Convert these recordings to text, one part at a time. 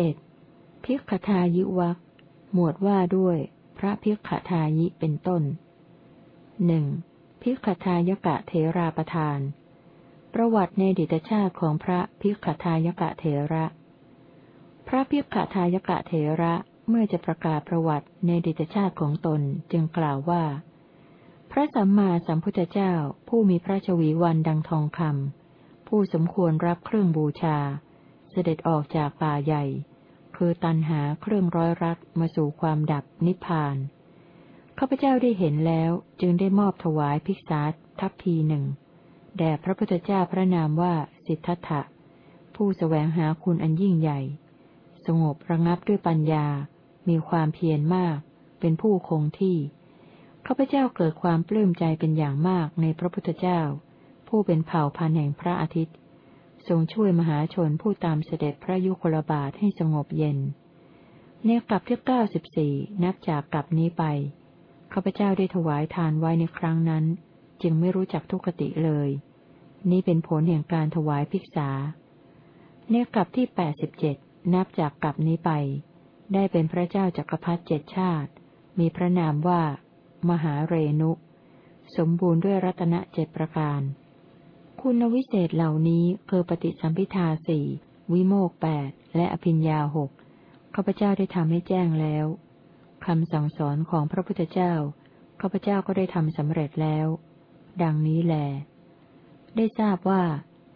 เอ็ดพิกขทายิวักหมวดว่าด้วย พระพิกขทายิเป็นต้นหนึ่งพิกขทายกะเทราประทาน ประวัติในดิตชาติของพระพิกขทายกะเทระ พระพิกขทายกะเทระเมื่อจะประกาศประวัติในดิตชาติของตนจึงกล่าวว่า พระสัมมาสัมพุทธเจ้าผู้มีพระชวีวันดังทองคำผู้สมควรรับเครื่องบูชา เสด็จออกจากป่าใหญ่ คือตันหาเครื่องร้อยรัดมาสู่ความดับนิพพาน ข้าพเจ้าได้เห็นแล้วจึงได้มอบถวายภิกษาทัพพีหนึ่งแด่พระพุทธเจ้าพระนามว่าสิทธัตถะ ผู้สแสวงหาคุณอันยิ่งใหญ่ สงบระงับด้วยปัญญา มีความเพียรมาก เป็นผู้คงที่ ข้าพเจ้าเกิดความปลื้มใจเป็นอย่างมากในพระพุทธเจ้า ผู้เป็นเผ่าพันธุ์แห่งพระอาทิตย์ ทรงช่วยมหาชนผู้ตามเสด็จพระยุคลบาทให้สงบเย็น ในกลับที่เก้าสิบสี่นับจากกลับนี้ไปข้าพเจ้าได้ถวายทานไว้ในครั้งนั้น จึงไม่รู้จักทุกขติเลย นี้เป็นผลแห่งการถวายภิกษา ในกลับที่แปดสิบเจ็ดนับจากกลับนี้ไป ได้เป็นพระเจ้าจักรพรรดิเจ็ดชาติ มีพระนามว่า มหาเรนุ สมบูรณ์ด้วยรัตนเจ็ดประการ คุณวิเศษเหล่านี้คือปฏิสัมพิทาสี่วิโมกแปดและอภิญญาหกข้าพเจ้าได้ทำให้แจ้งแล้วคำสั่งสอนของพระพุทธเจ้าข้าพเจ้าก็ได้ทำสำเร็จแล้ว ดังนี้แล ได้ทราบว่า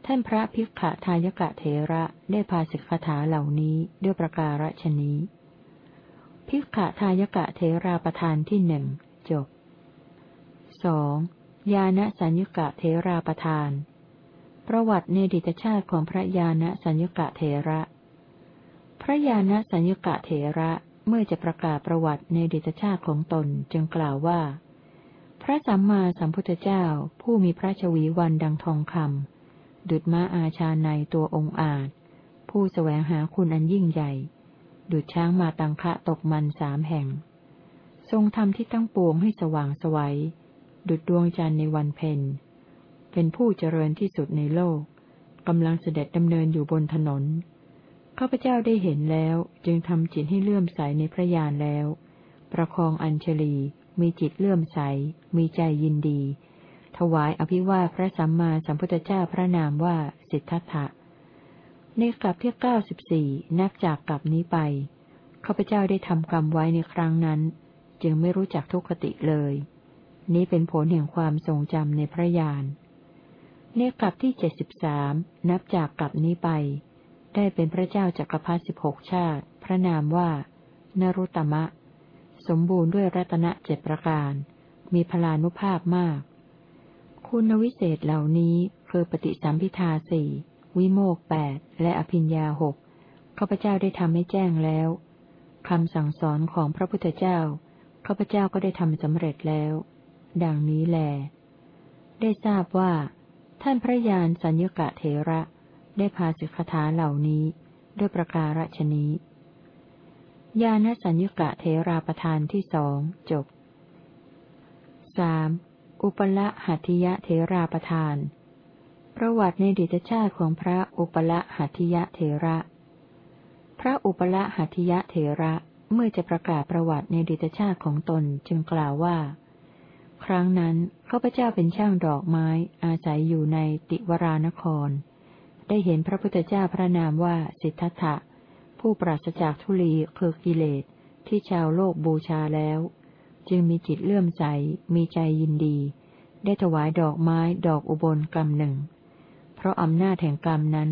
ท่านพระภิกขทายกะเถระได้พาสิกขาเหล่านี้ด้วยประการฉนี้ภิกขทายกะเทราประธานที่หนึ่งจบสองยานสัญญกะเทราประธาน ประวัติในดิตชาติของพระยานะสัญญกะเทระ พระยานะสัญญกะเทระเมื่อจะประกาศประวัติในดิตชาติของตนจึงกล่าวว่า พระสัมมาสัมพุทธเจ้าผู้มีพระชวีวันดังทองคำดุจม้าอาชาในตัวองค์อาจ ผู้สแสวงหาคุณอันยิ่งใหญ่ ดุดช้างมาตังคะตกมันสามแห่ง ทรงทำที่ตั้งปวงให้สว่างสวัยดุดดวงจันทร์ในวันเพ็ญ เป็นผู้เจริญที่สุดในโลกกำลังเสด็จดำเนินอยู่บนถนน ข้าพเจ้าได้เห็นแล้วจึงทำจิตให้เลื่อมใสในพระญาณแล้ว ประคองอัญชลี มีจิตเลื่อมใส มีใจยินดี ถวายอภิวาพระสัมมาสัมพุทธเจ้าพระนามว่าสิทธัตถะในกลับที่เก้าสิบสี่นับจากกลับนี้ไป ข้าพเจ้าได้ทำกรรมไว้ในครั้งนั้น จึงไม่รู้จักทุกขติเลย นี้เป็นผลแห่งความทรงจำในพระญาณ ในกลับที่เจ็ดสิบสามนับจากกลับนี้ไป ได้เป็นพระเจ้าจักรพรรดิสิบหกชาติ พระนามว่า นรุตมะ สมบูรณ์ด้วยรัตนเจ็ดประการ มีพลานุภาพมาก คุณวิเศษเหล่านี้คือปฏิสัมพิทาสี่วิโมกแปดและอภิญญาหกข้าพเจ้าได้ทำให้แจ้งแล้วคำสั่งสอนของพระพุทธเจ้าข้าพเจ้าก็ได้ทำสำเร็จแล้ว ดังนี้แล ได้ทราบว่า ท่านพระยานสัญญกะเทระ ได้พาสิกขาเหล่านี้ ด้วยประการฉนี้ญาณสัญญกะเทราประธานที่สองจบสามอุปละหัตถิยะเทราประธาน ประวัติในดิตชาติของพระอุปละหัติยะเถระ พระอุปละหัติยะเถระเมื่อจะประกาศประวัติในดิตชาติของตนจึงกล่าวว่า ครั้งนั้นข้าพเจ้าเป็นช่างดอกไม้ อาศัยอยู่ในติวรานคร ได้เห็นพระพุทธเจ้าพระนามว่าสิทธัตถะ ผู้ปราศจากทุลีคือกิเลสที่ชาวโลกบูชาแล้ว จึงมีจิตเลื่อมใส มีใจยินดี ได้ถวายดอกไม้ดอกอุบลกำหนึ่ง เพราะอำนาจแห่งกรรมนั้น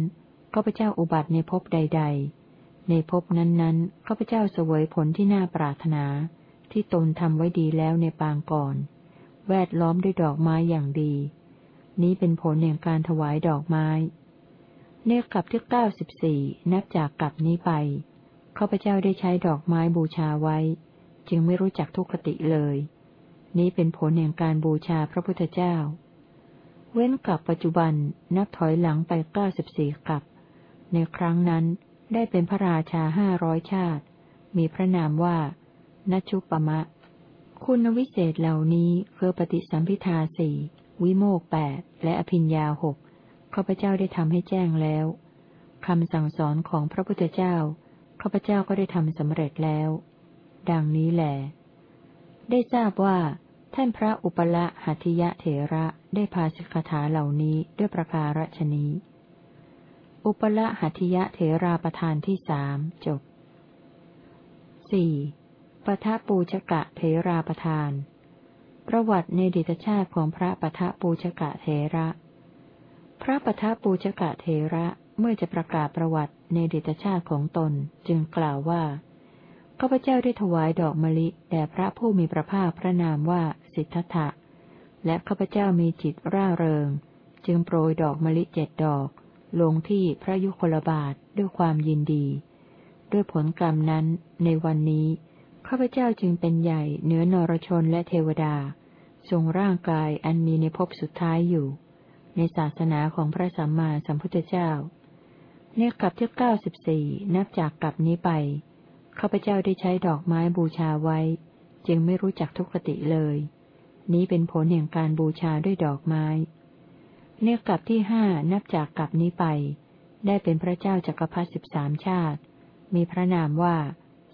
ข้าพเจ้าอุบัติในภพใด ๆ ในภพนั้นๆข้าพเจ้าเสวยผลที่น่าปรารถนา ที่ตนทำไว้ดีแล้วในปางก่อน แวดล้อมด้วยดอกไม้อย่างดี นี้เป็นผลแห่งการถวายดอกไม้ เนกับที่เก้าสิบสี่นับจากกลับนี้ไปข้าพเจ้าได้ใช้ดอกไม้บูชาไว้ จึงไม่รู้จักทุกขติเลย นี้เป็นผลแห่งการบูชาพระพุทธเจ้า เว้นกับปัจจุบันนับถอยหลังไปเก้าสิบสี่กับ ในครั้งนั้นได้เป็นพระราชาห้าร้อยชาติ มีพระนามว่า นชุปมะ คุณวิเศษเหล่านี้คือปฏิสัมพิทาสี่วิโมกแปดและอภิญญาหกข้าพเจ้าได้ทำให้แจ้งแล้วคำสั่งสอนของพระพุทธเจ้าข้าพเจ้าก็ได้ทำสำเร็จแล้ว ดังนี้แหลได้ทราบว่า ท่านพระอุปละหัติยะเถระได้พาสิกขาเหล่านี้ด้วยประการฉนี้ อุปละหัติยะเถราประธานที่สามจบสี่ ปทะปูชกะเถราประธาน ประวัติในดิตชาติของพระปทะปูชกะเถระ พระปทะปูชกะเถระเมื่อจะประกาศประวัติในดิตชาติของตนจึงกล่าวว่าข้าพเจ้าได้ถวายดอกมะลิแด่พระผู้มีพระภาคพระนามว่าสิทธัตถะ และข้าพเจ้ามีจิตร่าเริง จึงโปรยดอกมะลิเจ็ดดอก ลงที่พระยุคลบาทด้วยความยินดี ด้วยผลกรรมนั้นในวันนี้ ข้าพเจ้าจึงเป็นใหญ่เหนือนรชนและเทวดา ทรงร่างกายอันมีในภพสุดท้ายอยู่ ในศาสนาของพระสัมมาสัมพุทธเจ้า ในกลับที่เก้าสิบสี่นับจากกลับนี้ไป ข้าพเจ้าได้ใช้ดอกไม้บูชาไว้ จึงไม่รู้จักทุกขติเลย นี้เป็นผลแห่งการบูชาด้วยดอกไม้เนกลับที่ห้านับจากกลับนี้ไป ได้เป็นพระเจ้าจักรพรรดิสิบสามชาติ มีพระนามว่า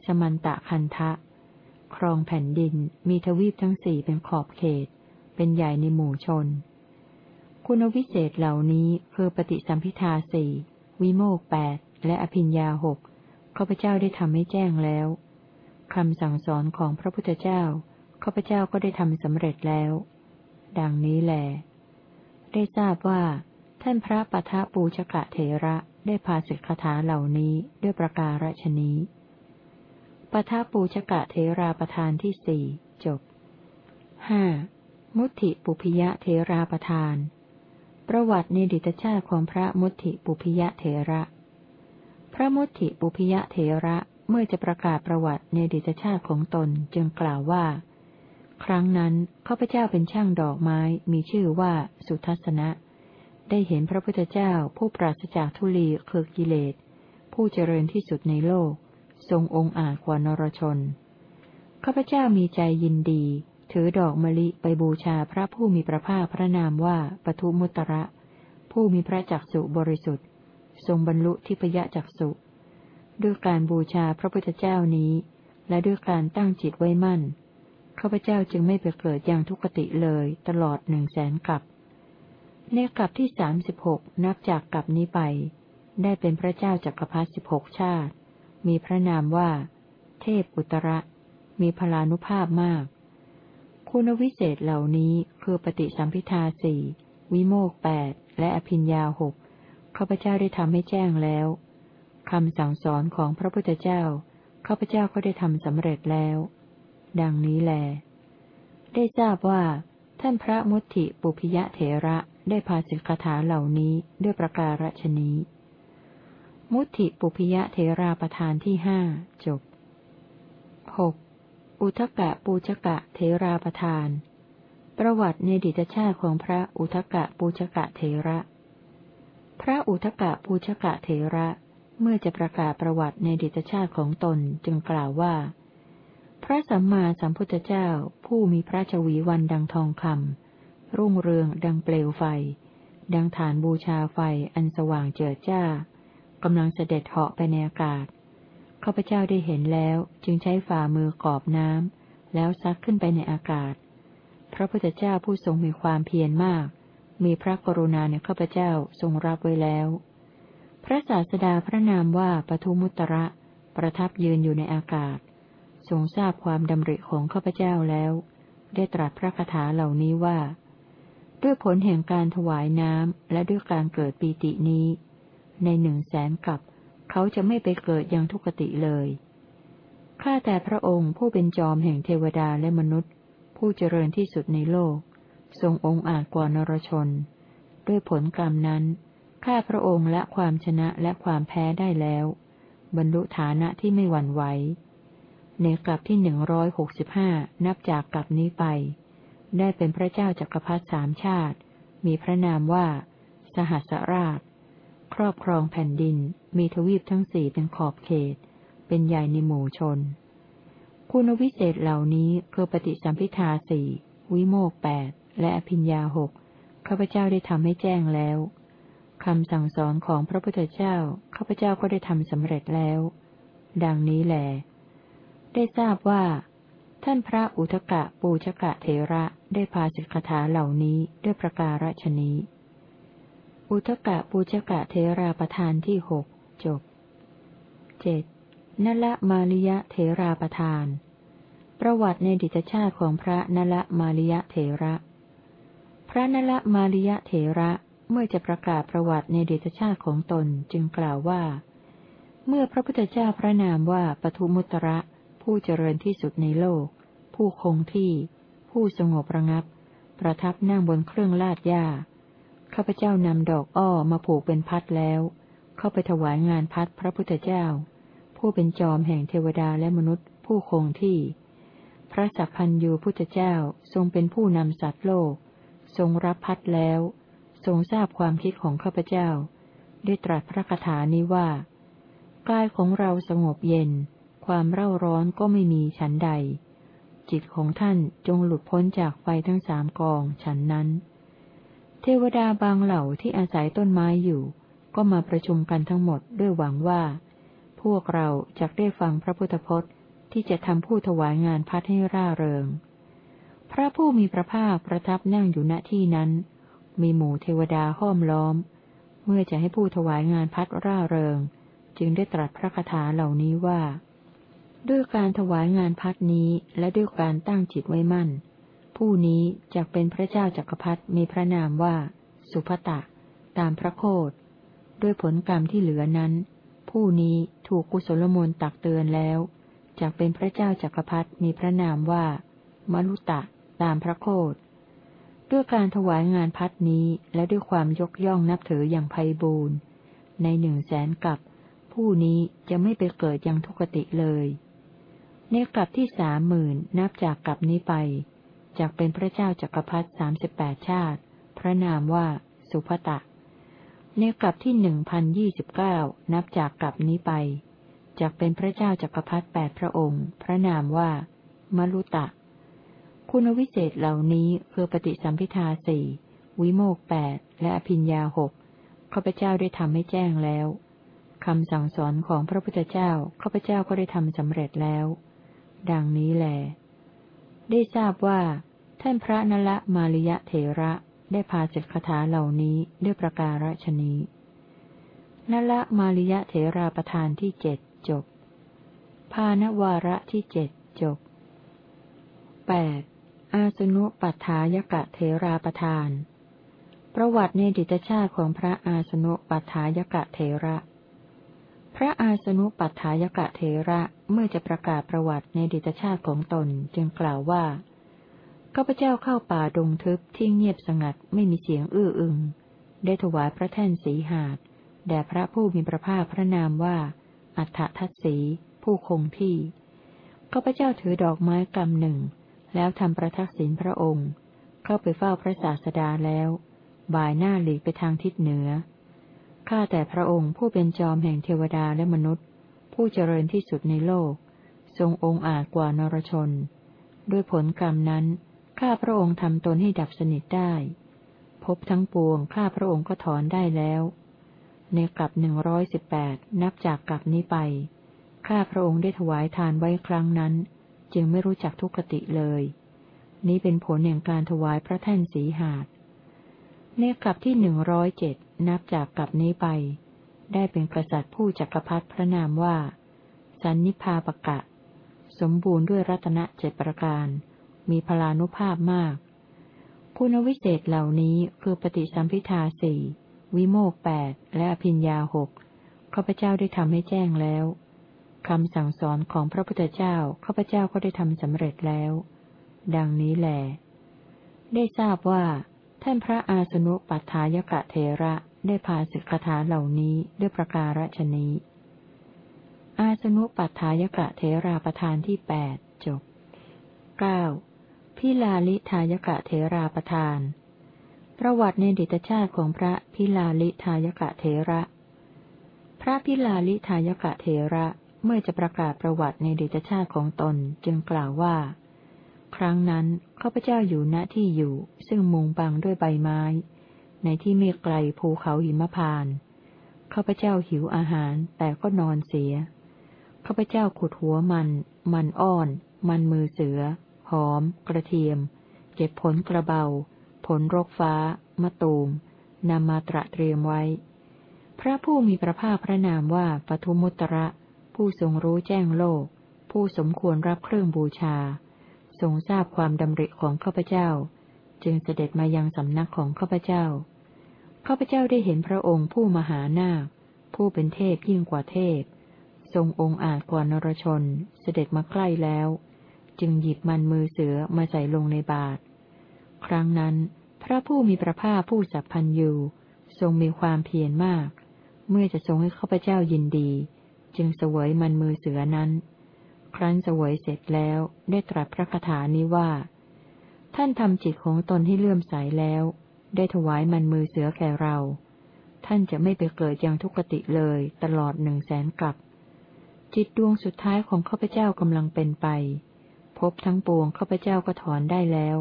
สมันตะคันทะ ครองแผ่นดิน มีทวีปทั้งสี่เป็นขอบเขต เป็นใหญ่ในหมู่ชน คุณวิเศษเหล่านี้คือปฏิสัมพิทาสี่วิโมกแปดและอภิญญาหกข้าพเจ้าได้ทำให้แจ้งแล้วคำสั่งสอนของพระพุทธเจ้าข้าพเจ้าก็ได้ทำสำเร็จแล้ว ดังนี้แหลได้ทราบว่า ท่านพระปทะปูชกะเถระได้พาสิกขาเหล่านี้ด้วยประการฉนี้ ปทะปูชกะเถราประธานที่สี่จบห้ามุติปุพยะเถราประธาน ประวัติในดิตชาติของพระมุติปุพยะเถระ พระมุติปุพยะเถระเมื่อจะประกาศประวัติในดิตชาติของตนจึงกล่าวว่า ครั้งนั้นข้าพเจ้าเป็นช่างดอกไม้มีชื่อว่าสุทัศนะ ได้เห็นพระพุทธเจ้าผู้ปราศจากทุลีคือกิเลส ผู้เจริญที่สุดในโลก ทรงองค์อาจกว่านรชน ข้าพเจ้ามีใจยินดี ถือดอกมะลิไปบูชาพระผู้มีพระภาคพระนามว่าปทุมุตระ ผู้มีพระจักสุบริสุทธิ์ ทรงบรรลุทิพยจักสุ ด้วยการบูชาพระพุทธเจ้านี้ และด้วยการตั้งจิตไว้มั่น ข้าพเจ้าจึงไม่ไปเกิดอย่างทุกติเลยตลอดหนึ่งแสนกับในกลับที่สามสิบหกนับจากกลับนี้ไป ได้เป็นพระเจ้าจักรพรรดิสิบหกชาติ มีพระนามว่า เทพอุตระ มีพลานุภาพมาก คุณวิเศษเหล่านี้คือปฏิสัมพิทาสี่วิโมกแปดและอภิญญาหกข้าพเจ้าได้ทำให้แจ้งแล้วคำสั่งสอนของพระพุทธเจ้าข้าพเจ้าก็ได้ทำสำเร็จแล้ว ดังนี้แล ได้ทราบว่า ท่านพระมุติปุพยะเถระได้พาสิกขาเหล่านี้ด้วยประการฉนี้ มุติปุพยะเถราประธานที่ห้าจบหกอุทกะปูชกะเถราประธาน ประวัติในดิตชาติของพระอุทกะปูชกะเถระ พระอุทกะปูชกะเถระเมื่อจะประกาศประวัติในดิตชาติของตนจึงกล่าวว่า พระสัมมาสัมพุทธเจ้าผู้มีพระชวีวันดังทองคำรุ่งเรืองดังเปลวไฟ ดังฐานบูชาไฟอันสว่างเจิดจ้า กำลังเสด็จเหาะไปในอากาศ ข้าพเจ้าได้เห็นแล้วจึงใช้ฝ่ามือกอบน้ำ แล้วซักขึ้นไปในอากาศ พระพุทธเจ้าผู้ทรงมีความเพียรมาก มีพระกรุณาในข้าพเจ้าทรงรับไว้แล้ว พระศาสดาพระนามว่าปทุมุตระ ประทับยืนอยู่ในอากาศ ทรงทราบความดำริของข้าพเจ้าแล้ว ได้ตรัสพระคาถาเหล่านี้ว่า ด้วยผลแห่งการถวายน้ำและด้วยการเกิดปีตินี้ ในหนึ่งแสนกับ เขาจะไม่ไปเกิดยังทุกติเลย ข้าแต่พระองค์ผู้เป็นจอมแห่งเทวดาและมนุษย์ ผู้เจริญที่สุดในโลก ทรงองค์อาจกว่านรชน ด้วยผลกรรมนั้น ข้าพระองค์ละความชนะและความแพ้ได้แล้ว บรรลุฐานะที่ไม่หวั่นไหวในกลับที่หนึ่งร้อยหกสิบห้านับจากกลับนี้ไป ได้เป็นพระเจ้าจักรพรรดิสามชาติ มีพระนามว่า สหัสราช ครอบครองแผ่นดิน มีทวีปทั้งสี่เป็นขอบเขต เป็นใหญ่ในหมู่ชน คุณวิเศษเหล่านี้คือปฏิสัมพิทาสี่วิโมกแปดและอภิญญาหกข้าพเจ้าได้ทำให้แจ้งแล้วคำสั่งสอนของพระพุทธเจ้าข้าพเจ้าก็ได้ทำสำเร็จแล้ว ดังนี้แลได้ทราบว่า ท่านพระอุทกะปูชกะเทระได้พาสิกขาเหล่านี้ด้วยประการฉนี้ อุทกะปูชกะเทราประธานที่หกจบเจ็ดนละมาลิยะเทราประธาน ประวัติในดิจชาติของพระนละมาลิยะเทระ พระนละมาลิยะเทระเมื่อจะประกาศประวัติในดิจชาติของตนจึงกล่าวว่า เมื่อพระพุทธเจ้าพระนามว่าปทุมุตระ ผู้เจริญที่สุดในโลก ผู้คงที่ ผู้สงบระงับ ประทับนั่งบนเครื่องลาดหญ้า ข้าพเจ้านำดอกอ้อมาผูกเป็นพัดแล้ว เข้าไปถวายงานพัดพระพุทธเจ้า ผู้เป็นจอมแห่งเทวดาและมนุษย์ผู้คงที่ พระสัพพัญญูพุทธเจ้าทรงเป็นผู้นำสัตว์โลก ทรงรับพัดแล้ว ทรงทราบความคิดของข้าพเจ้า ได้ตรัสพระคาถานี้ว่ากายของเราสงบเย็น ความเร่าร้อนก็ไม่มีฉันใด จิตของท่านจงหลุดพ้นจากไฟทั้งสามกองฉันนั้น ทวดาบางเหล่าที่อาศัยต้นไม้อยู่ ก็มาประชุมกันทั้งหมดด้วยหวังว่า พวกเราจะได้ฟังพระพุทธพจน์ ที่จะทำผู้ถวายงานพัดให้ร่าเริง พระผู้มีพระภาคประทับนั่งอยู่ณที่นั้น มีหมู่เทวดาห้อมล้อม เมื่อจะให้ผู้ถวายงานพัดร่าเริง จึงได้ตรัสพระคาถาเหล่านี้ว่า ด้วยการถวายงานพัดนี้และด้วยการตั้งจิตไว้มั่น ผู้นี้จะเป็นพระเจ้าจักรพรรดิมีพระนามว่า สุภตะ ตามพระโคดด้วยผลกรรมที่เหลือนั้น ผู้นี้ถูกกุศลมนตักเตือนแล้วจะเป็นพระเจ้าจักรพรรดิมีพระนามว่ามลุตะ ตามพระโคดด้วยการถวายงานพัดนี้และด้วยความยกย่องนับถืออย่างไพ่บูรณ์ในหนึ่งแสนกับผู้นี้จะไม่ไปเกิดยังทุกติเลย ในกลับที่สามหมื่นนับจากกลับนี้ไป จากเป็นพระเจ้าจักรพรรดิสามสิบแปดชาติ พระนามว่าสุภตะ ในกลับที่หนึ่งพันยี่สิบเก้านับจากกลับนี้ไปจากเป็นพระเจ้าจักรพรรดิแปดพระองค์ พระนามว่ามลุตะ คุณวิเศษเหล่านี้คือปฏิสัมพิทาสี่วิโมกแปดและอภิญญาหกข้าพเจ้าได้ทำให้แจ้งแล้วคำสั่งสอนของพระพุทธเจ้าข้าพเจ้าก็ได้ทำสำเร็จแล้ว ดังนี้แหลได้ทราบว่า ท่านพระนละมาริยะเถระได้พาสิกขาเหล่านี้ด้วยประการฉนี้นละมาริยะเถราประธานที่เจ็ดจบ พานวาระที่เจ็ดจบแปดอาสนุปัฏฐายกะเถราประธาน ประวัติในดิตชาติของพระอาสนุปัฏฐายกะเถระ พระอาสนุปัฏฐายกะเถระเมื่อจะประกาศประวัติในดิตชาติของตนจึงกล่าวว่า ข้าพเจ้าเข้าป่าดงทึบที่เงียบสงัดไม่มีเสียงอื้ออึง ได้ถวายพระแท่นสีหาดแด่พระผู้มีพระภาคพระนามว่า อัฏฐทัศสี ผู้คงที่ข้าพเจ้าถือดอกไม้กำหนึ่ง แล้วทำประทักษิณพระองค์ เข้าไปเฝ้าพระศาสดาแล้ว บ่ายหน้าหลีกไปทางทิศเหนือข้าแต่พระองค์ผู้เป็นจอมแห่งเทวดาและมนุษย์ ผู้เจริญที่สุดในโลก ทรงองค์อาจกว่านรชน ด้วยผลกรรมนั้น ข้าพระองค์ทำตนให้ดับสนิทได้ พบทั้งปวง ข้าพระองค์ก็ถอนได้แล้ว ในกลับหนึ่งร้อยสิบแปดนับจากกลับนี้ไป ข้าพระองค์ได้ถวายทานไว้ครั้งนั้น จึงไม่รู้จักทุกขติเลย นี้เป็นผลแห่งการถวายพระแท่นสีหาดในกลับที่หนึ่งร้อยเจ็ดนับจากกลับนี้ไป ได้เป็นกษัตริย์ผู้จักรพรรดิพระนามว่า สันนิพาปกะ สมบูรณ์ด้วยรัตนเจ็ดประการ มีพลานุภาพมาก คุณวิเศษเหล่านี้คือปฏิสัมพิทาสี่วิโมกแปดและอภิญญาหกข้าพเจ้าได้ทำให้แจ้งแล้วคำสั่งสอนของพระพุทธเจ้าข้าพเจ้าก็ได้ทำสำเร็จแล้ว ดังนี้แหลได้ทราบว่า ท่านพระอาสนุปัฏฐายกะเทระได้พาสิกขาเหล่านี้ด้วยประการฉนี้ อาสนุปัฏฐายกะเทราประธานที่แปดจบเก้า พิลาลิทายกะเทราประทาน ประวัติในดิตชาติของพระพิลาลิทายกะเทระ พระพิลาลิทายกะเทระเมื่อจะประกาศประวัติในดิตชาติของตนจึงกล่าวว่า ครั้งนั้นข้าพเจ้าอยู่ณที่อยู่ ซึ่งมุงบังด้วยใบไม้ ในที่ไม่ไกลภูเขาหิมพานข้าพเจ้าหิวอาหารแต่ก็นอนเสียข้าพเจ้าขุดหัวมัน มันอ้อน มันมือเสือ หอม กระเทียม เก็บผลกระเบา ผลรกฟ้า มะตูม นำมาตระเตรียมไว้ พระผู้มีพระภาคพระนามว่าปทุมุตระ ผู้ทรงรู้แจ้งโลก ผู้สมควรรับเครื่องบูชา ทรงทราบความดำริของข้าพเจ้า จึงเสด็จมายังสำนักของข้าพเจ้า ข้าพเจ้าได้เห็นพระองค์ผู้มหานาค ผู้เป็นเทพยิ่งกว่าเทพ ทรงองค์อาจกว่านรชน เสด็จมาใกล้แล้ว จึงหยิบมันมือเสือมาใส่ลงในบาตรครั้งนั้น พระผู้มีพระภาคผู้สัพพันยูทรงมีความเพียรมาก เมื่อจะทรงให้ข้าพเจ้ายินดี จึงเสวยมันมือเสือนั้น ครั้นเสวยเสร็จแล้วได้ตรัสพระคาถานี้ว่า ท่านทำจิตของตนให้เลื่อมใสแล้ว ได้ถวายมันมือเสือแก่เรา ท่านจะไม่ไปเกิดยังทุกติเลยตลอดหนึ่งแสนกลับจิตดวงสุดท้ายของข้าพเจ้ากำลังเป็นไป พบทั้งปวงข้าพเจ้าก็ถอนได้แล้ว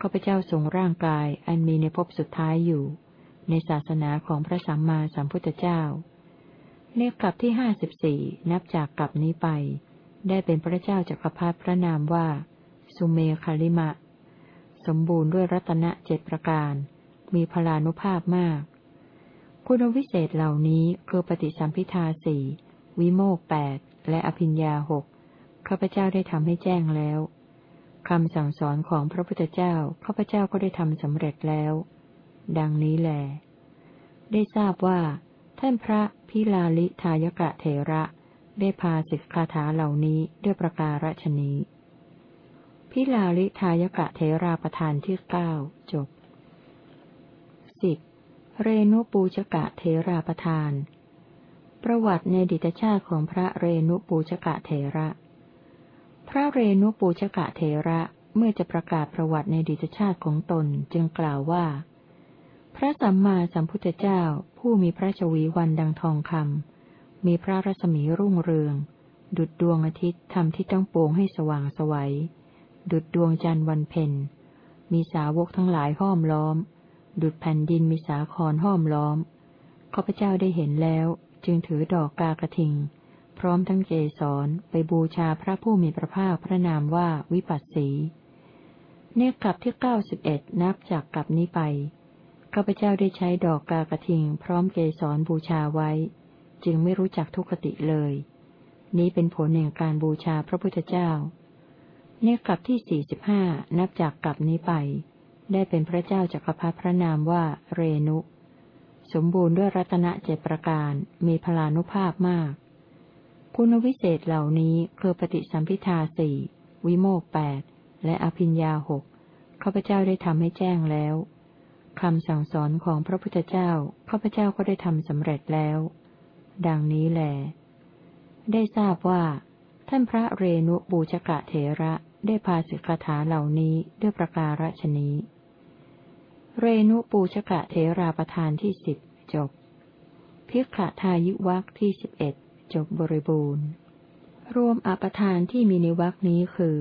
ข้าพเจ้าทรงร่างกายอันมีในภพสุดท้ายอยู่ ในศาสนาของพระสัมมาสัมพุทธเจ้าในกลับที่ห้าสิบสี่นับจากกลับนี้ไป ได้เป็นพระเจ้าจักรพรรดิพระนามว่า สุเมคาลิมะ สมบูรณ์ด้วยรัตนเจ็ดประการ มีพลานุภาพมาก คุณวิเศษเหล่านี้คือปฏิสัมพิทาสี่วิโมกแปดและอภิญญาหก ข้าพเจ้าได้ทำให้แจ้งแล้วคำสั่งสอนของพระพุทธเจ้าข้าพเจ้าก็ได้ทำสำเร็จแล้ว ดังนี้แหลได้ทราบว่า ท่านพระพิลาลิทายกะเถระได้พาสิกคาถาเหล่านี้ด้วยประการฉนี้พิลาลิทายกะเถราประธานที่เก้าจบสิบเรนุปูชกะเถราประธาน ประวัติในดิตชาติของพระเรนุปูชกะเถระ พระเรนุปูชกะเทระเมื่อจะประกาศประวัติในดิจชาติของตนจึงกล่าวว่า พระสัมมาสัมพุทธเจ้าผู้มีพระชวีวันดังทองคำมีพระรัศมีรุ่งเรือง ดุดดวงอาทิตย์ทำที่ต้องโปงให้สว่างสวัย ดุดดวงจันทร์วันเพ็ญมีสาวกทั้งหลายห้อมล้อม ดุดแผ่นดินมีสาครห้อมล้อมข้าพเจ้าได้เห็นแล้ว จึงถือดอกกากระทิง พร้อมทั้งเจสรไปบูชาพระผู้มีพระภาคพระนามว่าวิปัสสีเนกลับที่เก้าสิบเอ็ดนับจากกลับนี้ไปข้าพเจ้าได้ใช้ดอกกากระทิง พร้อมเกสรบูชาไว้ จึงไม่รู้จักทุกขติเลย นี้เป็นผลแห่งการบูชาพระพุทธเจ้า เนกลับที่สี่สิบห้านับจากกลับนี้ไป ได้เป็นพระเจ้าจักรพรรดิพระนามว่าเรนุ สมบูรณ์ด้วยรัตนเจประการมีพลานุภาพมาก คุณวิเศษเหล่านี้คือปฏิสัมพิทาสี่วิโมกแปดและอภิญญาหกข้าพเจ้าได้ทำให้แจ้งแล้วคำสั่งสอนของพระพุทธเจ้าข้าพเจ้าก็ได้ทำสำเร็จแล้ว ดังนี้แหลได้ทราบว่า ท่านพระเรนุบูชกะเถระได้พาสิกขาเหล่านี้ด้วยประการฉนี้ เรนุปูชกะเถราประธานที่สิบจบพิกขทายุวักที่สิบเอ็ด จบบริบูรณ์ รวมอปทานที่มีในวรคนี้คือ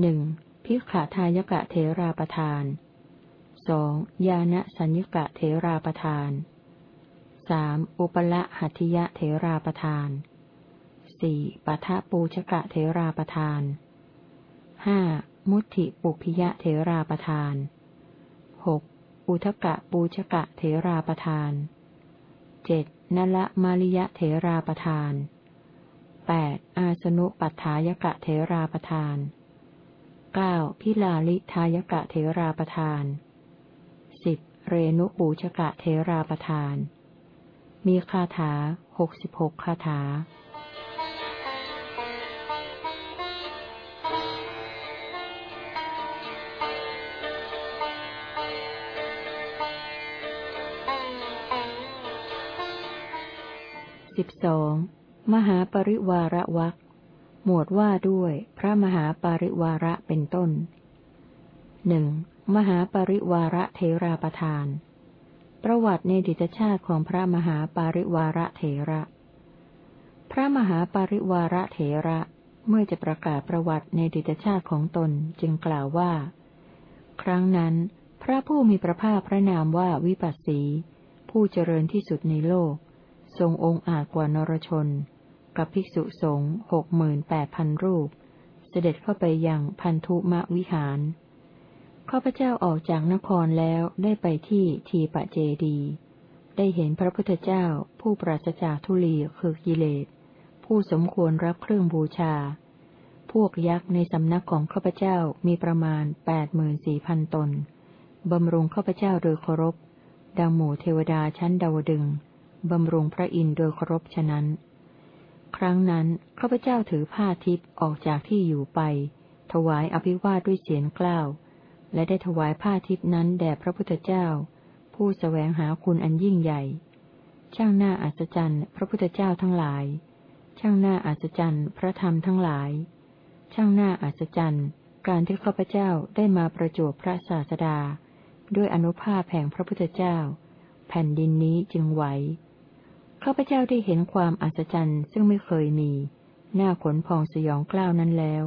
หนึ่งพิกขาทายกะเทราประทานสองยานะสัญญกะเทราประทานสามอุปละหัตถิยะเทราประทานสี่ปัทะปูชกะเทราประทานห้ามุติปุพิยะเทราประทานหกอุทกะปูชกะเทราประทาน เจ็ดนละมาริยะเถราประทานแปดอาสนุปัฏฐายกะเถราประทานเก้าพิลาลิทายกะเถราประทานสิบเรนุปูชกะเถราประทาน มีคาถาหกสิบหกคาถา สิบสองมหาปริวาระวักหมวดว่าด้วยพระมหาปริวาระเป็นต้นหนึ่งมหาปริวาระเทราประทาน ประวัติในดิตชาติของพระมหาปริวาระเทระ พระมหาปริวาระเทระเมื่อจะประกาศประวัติในดิตชาติของตนจึงกล่าวว่า ครั้งนั้น พระผู้มีพระภาคพระนามว่าวิปัสสี ผู้เจริญที่สุดในโลก ทรงองค์อาจกว่านรชน กับภิกษุสงฆ์หกหมื่นแปดพันรูป เสด็จเข้าไปยังพันธุมะวิหารข้าพเจ้าออกจากนครแล้วได้ไปที่ทีปะเจดี ได้เห็นพระพุทธเจ้าผู้ปราศจากทุลีคือกิเลส ผู้สมควรรับเครื่องบูชา พวกยักษ์ในสำนักของข้าพเจ้ามีประมาณแปดหมื่นสี่พันตน บำรุงข้าพเจ้าโดยเคารพ ดังหมู่เทวดาชั้นดาวดึง บำรุงพระอินทร์โดยเคารพฉะนั้น ครั้งนั้นข้าพเจ้าถือผ้าทิพย์ออกจากที่อยู่ไป ถวายอภิวาทด้วยเสียงกล้าว และได้ถวายผ้าทิพย์นั้นแด่พระพุทธเจ้า ผู้สแสวงหาคุณอันยิ่งใหญ่ ช่างหน้าอัศจรรย์ พระพุทธเจ้าทั้งหลาย ช่างหน้าอัศจรรย์พระธรรมทั้งหลาย ช่างหน้าอัศจรรย์การที่ข้าพเจ้าได้มาประจวบพระศาสดา ด้วยอนุภาพแห่งพระพุทธเจ้า แผ่นดินนี้จึงไหว ข้าพเจ้าได้เห็นความอัศจรรย์ซึ่งไม่เคยมี หน้าขนพองสยองกล้าวนั้นแล้ว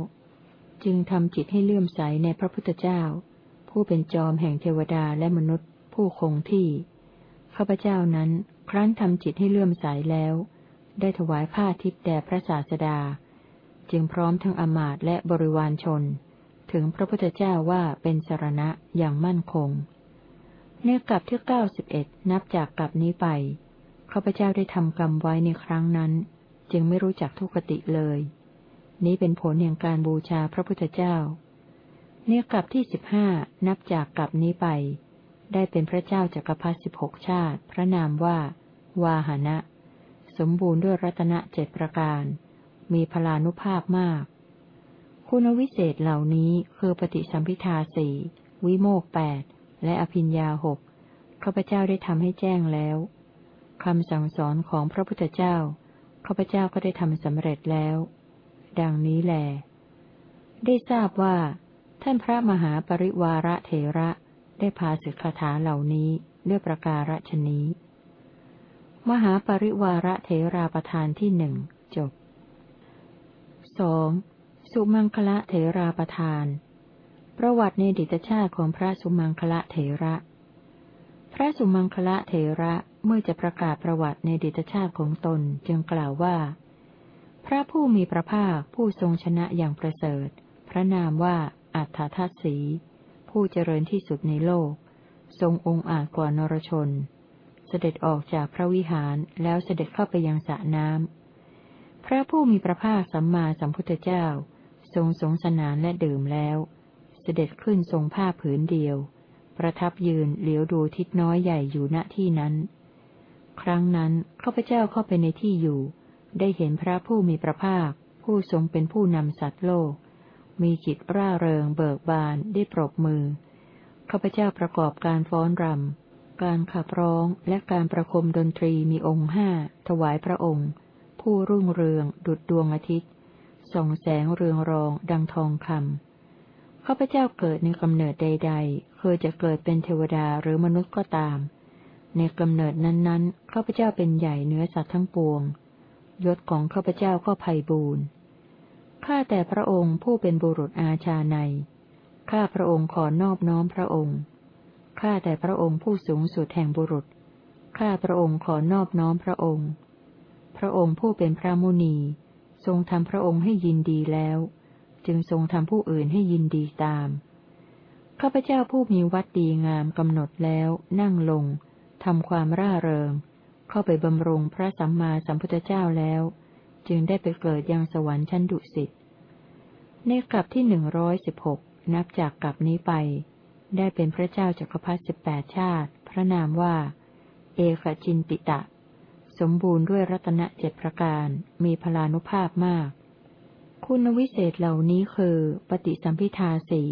จึงทำจิตให้เลื่อมใสในพระพุทธเจ้า ผู้เป็นจอมแห่งเทวดาและมนุษย์ ผู้คงที่ ข้าพเจ้านั้นครั้นทำจิตให้เลื่อมใสแล้ว ได้ถวายผ้าทิพย์แด่พระศาสดา จึงพร้อมทั้งอมาตและบริวารชน ถึงพระพุทธเจ้าว่าเป็นสารณะอย่างมั่นคงในกลับที่เก้าสิบเอ็ดนับจากกลับนี้ไป ข้าพเจ้าได้ทำกรรมไว้ในครั้งนั้น จึงไม่รู้จักทุกติเลย นี้เป็นผลแห่งการบูชาพระพุทธเจ้าเนี่ยกลับที่สิบห้านับจากกลับนี้ไป ได้เป็นพระเจ้าจากักรพรรดิสิบหกชาติ พระนามว่า วาหานะ สมบูรณ์ด้วยรัตนเจ็ดประการ มีพลานุภาพมาก คุณวิเศษเหล่านี้คือปฏิสัมพิทาสี่วิโมกแปดและอภิญญาหกข้าพเจ้าได้ทำให้แจ้งแล้ว คำสั่งสอนของพระพุทธเจ้า ข้าพเจ้าก็ได้ทำสำเร็จแล้ว ดังนี้แหลได้ทราบว่า ท่านพระมหาปริวาระเถระได้พาสิกขาถาเหล่านี้ด้วยประการฉนี้ มหาปริวาระเถราประธานที่หนึ่งจบสองสุมังคละเถราประธาน ประวัติในดิตชาติของพระสุมังคละเถระ พระสุมังคละเถระ เมื่อจะประกาศประวัติในดิตชาติของตนจึงกล่าวว่า พระผู้มีพระภาคผู้ทรงชนะอย่างประเสริฐ พระนามว่าอัฏฐทัศสี ผู้เจริญที่สุดในโลก ทรงองค์อาจกว่านรชน เสด็จออกจากพระวิหารแล้วเสด็จเข้าไปยังสระน้ำพระผู้มีพระภาคสัมมาสัมพุทธเจ้า ทรงสงสนานและดื่มแล้ว เสด็จขึ้นทรงผ้าผืนเดียว ประทับยืนเหลียวดูทิศน้อยใหญ่อยู่ณที่นั้น ครั้งนั้นข้าพเจ้าเข้าไปในที่อยู่ ได้เห็นพระผู้มีพระภาค ผู้ทรงเป็นผู้นำสัตว์โลก มีจิตร่าเริงเบิกบานได้ปรบมือข้าพเจ้าประกอบการฟ้อนรำ การขับร้องและการประคมดนตรีมีองค์ห้าถวายพระองค์ ผู้รุ่งเรืองดุจดวงอาทิตย์ส่องแสงเรืองรองดังทองคำข้าพเจ้าเกิดในกำเนิดใด ๆ เคยจะเกิดเป็นเทวดาหรือมนุษย์ก็ตาม ในกำเนิดนั้นๆข้าพเจ้าเป็นใหญ่เนื้อสัตว์ทั้งปวง ยศของข้าพเจ้าก็ไพ่บูรณ์ข้าแต่พระองค์ผู้เป็นบุรุษอาชาใน ข้าพระองค์ขอนอบน้อมพระองค์ ข้าแต่พระองค์ผู้สูงสุดแห่งบุรุษ ข้าพระองค์ขอนอบน้อมพระองค์ พระองค์ผู้เป็นพระมุนี ทรงทำพระองค์ให้ยินดีแล้ว จึงทรงทำผู้อื่นให้ยินดีตาม ข้าพเจ้าผู้มีวัดดีงามกำหนดแล้วนั่งลง ทำความร่าเริง เข้าไปบำรุงพระสัมมาสัมพุทธเจ้าแล้ว จึงได้ไปเกิดยังสวรรค์ชั้นดุสิตในกลับที่หนึ่งร้อยสิบหกนับจากกลับนี้ไป ได้เป็นพระเจ้าจักรพรรดิสิบแปดชาติ พระนามว่า เอกจินติตะ สมบูรณ์ด้วยรัตนเจ็ดประการ มีพลานุภาพมาก คุณวิเศษเหล่านี้คือ ปฏิสัมพิทาสี่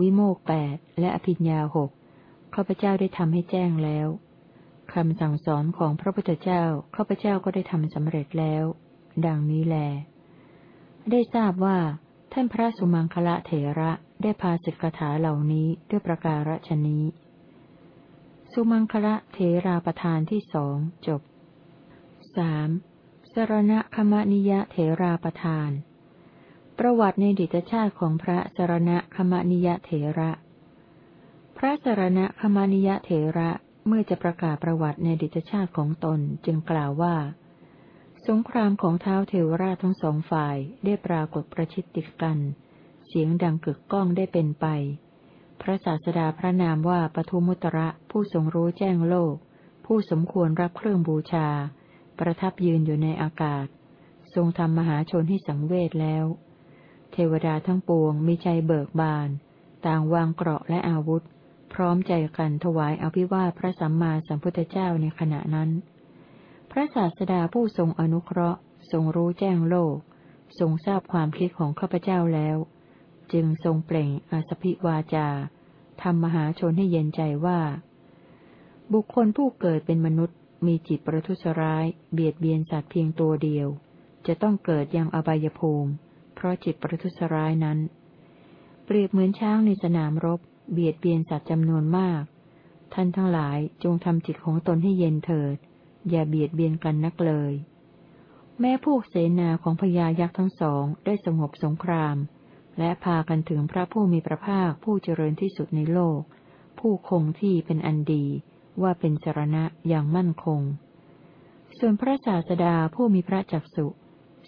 วิโมกแปดและอภิญญาหกข้าพเจ้าได้ทำให้แจ้งแล้ว คำสั่งสอนของพระพุทธเจ้าข้าพเจ้าก็ได้ทำสำเร็จแล้ว ดังนี้แล ได้ทราบว่า ท่านพระสุมังคละเถระได้พาสิกขาเหล่านี้ด้วยประการฉนี้ สุมังคละเถราประธานที่สองจบสามสรณคมนิยะเถราประธาน ประวัติในดิตชาติของพระสรณคมนิยะเถระ พระสรณคมนิยะเถระ เมื่อจะประกาศประวัติในดิจชาติของตนจึงกล่าวว่า สงครามของเท้าเทวราชทั้งสองฝ่ายได้ปรากฏประชิดติดกัน เสียงดังกึกก้องได้เป็นไป พระศาสดาพระนามว่าปทุมุตระผู้ทรงรู้แจ้งโลก ผู้สมควรรับเครื่องบูชา ประทับยืนอยู่ในอากาศ ทรงทำมหาชนให้สังเวชแล้ว เทวดาทั้งปวงมีใจเบิกบาน ต่างวางเกราะและอาวุธ พร้อมใจกันถวายอภิวาทพระสัมมาสัมพุทธเจ้าในขณะนั้น พระศาสดาผู้ทรงอนุเคราะห์ ทรงรู้แจ้งโลก ทรงทราบความคิดของข้าพเจ้าแล้ว จึงทรงเปล่งอาสพิวาจาทำมหาชนให้เย็นใจว่า บุคคลผู้เกิดเป็นมนุษย์ มีจิตประทุษร้าย เบียดเบียนสัตว์เพียงตัวเดียว จะต้องเกิดยังอบายภูมิ เพราะจิตประทุษร้ายนั้น เปรียบเหมือนช้างในสนามรบ เบียดเบียนสัตว์จำนวนมาก ท่านทั้งหลายจงทำจิตของตนให้เย็นเถิด อย่าเบียดเบียนกันนักเลย แม้พวกเสนาของพญายักษ์ทั้งสองได้สงบสงคราม และพากันถึงพระผู้มีพระภาคผู้เจริญที่สุดในโลก ผู้คงที่เป็นอันดีว่าเป็นสรณะอย่างมั่นคง ส่วนพระศาสดาผู้มีพระจักสุ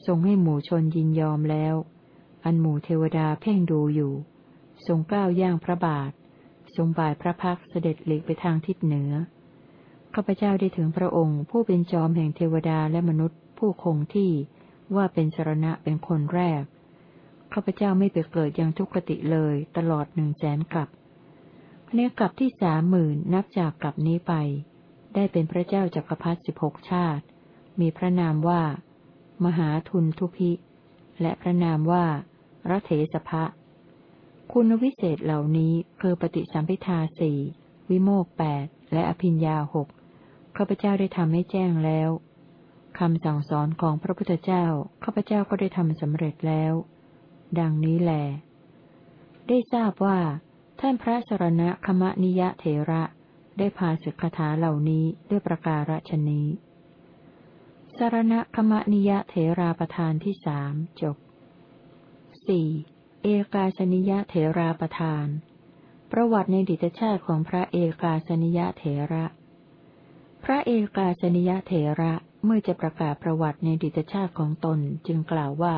ทรงให้หมู่ชนยินยอมแล้ว อันหมู่เทวดาเพ่งดูอยู่ ทรงก้าวย่างพระบาท ทรงบ่ายพระพักเสด็จหลีกไปทางทิศเหนือ ข้าพเจ้าได้ถึงพระองค์ ผู้เป็นจอมแห่งเทวดาและมนุษย์ ผู้คงที่ว่าเป็นสรณะเป็นคนแรก ข้าพเจ้าไม่ไปเกิดยังทุกขติเลยตลอดหนึ่งแสนกลับในกลับที่สามหมื่นนับจากกลับนี้ไป ได้เป็นพระเจ้าจักรพรรดิสิบหกชาติ มีพระนามว่า มหาทุนทุพิ และพระนามว่ารัเถสภะ คุณวิเศษเหล่านี้คือปฏิสัมพิทาสี่วิโมกแปดและอภิญญาหกข้าพเจ้าได้ทำให้แจ้งแล้วคำสั่งสอนของพระพุทธเจ้าข้าพเจ้าก็ได้ทำสำเร็จแล้ว ดังนี้แหลได้ทราบว่า ท่านพระสรณะคมนิยะเถระได้พาสึกคาถาเหล่านี้ด้วยประการฉนี้สารณะคมนิยะเถราประธานที่สามจบสี่ เอกาสนิยะเถราประธาน ประวัติในดิตชาติของพระเอกาสนิยะเถระ พระเอกาสนิยะเถระเมื่อจะประกาศประวัติในดิตชาติของตนจึงกล่าวว่า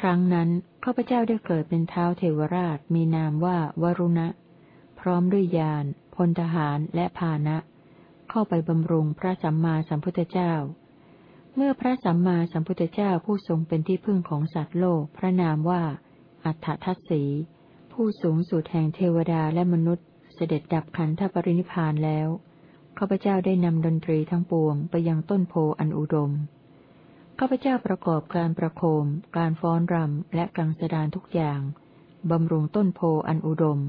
ครั้งนั้นข้าพเจ้าได้เกิดเป็นเท้าเทวราชมีนามว่าวรุณะ พร้อมด้วยยานพลทหารและพานะ เข้าไปบำรุงพระสัมมาสัมพุทธเจ้า เมื่อพระสัมมาสัมพุทธเจ้าผู้ทรงเป็นที่พึ่งของสัตว์โลกพระนามว่า อัฏฐทัศสี ผู้สูงสุดแห่งเทวดาและมนุษย์ เสด็จดับขันธปรินิพานแล้วข้าพเจ้าได้นำดนตรีทั้งปวงไปยังต้นโพอันอุดมข้าพเจ้าประกอบการประโคม การฟ้อนรำ และกังสดานทุกอย่าง บำรุงต้นโพอันอุดม